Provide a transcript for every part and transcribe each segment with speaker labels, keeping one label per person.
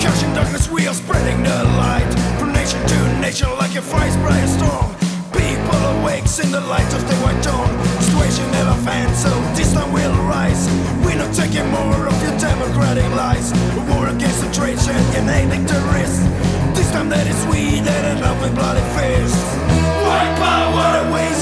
Speaker 1: Crushing darkness, we are spreading the light. From nation to nation like a fire spray storm. People awakes in the light of the white dawn. Situation fans, so this time we'll rise. We're not taking more of your democratic lies. A war against the traitor and ending terrorists This time that is we that up with bloody fists White power, the way it's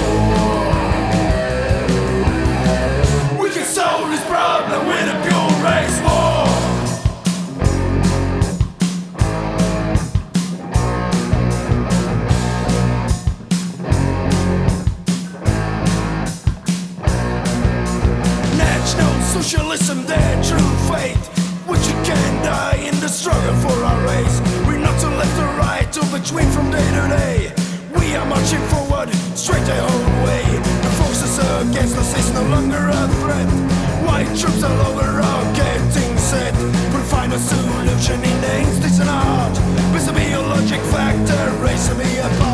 Speaker 1: socialism, their true fate. Which you can die in the struggle for our race. We're not to left or right or between from day to day. We are marching forward, straight the whole way. The forces against us is no longer a threat. White troops all over are getting set. We'll find a solution in the instincts and heart. With a biologic factor, racing me apart. White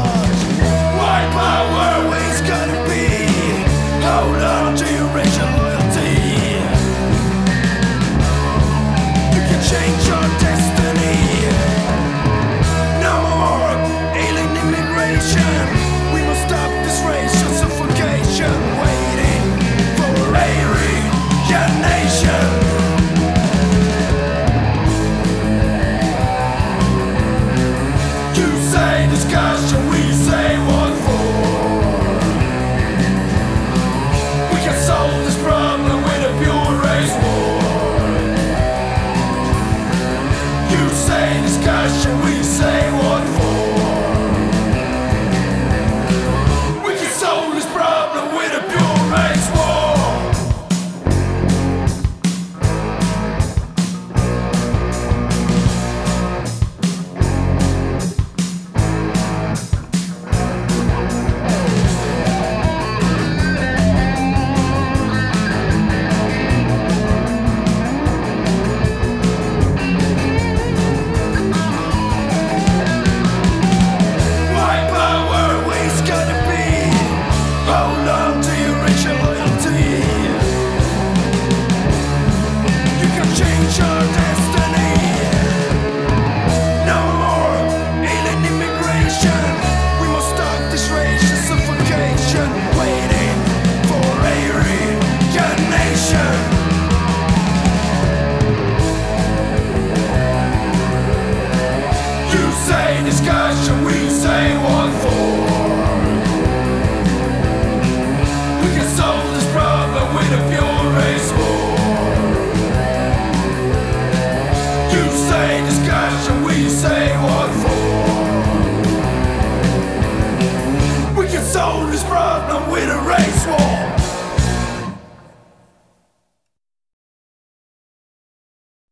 Speaker 1: say can solve problem with a race war.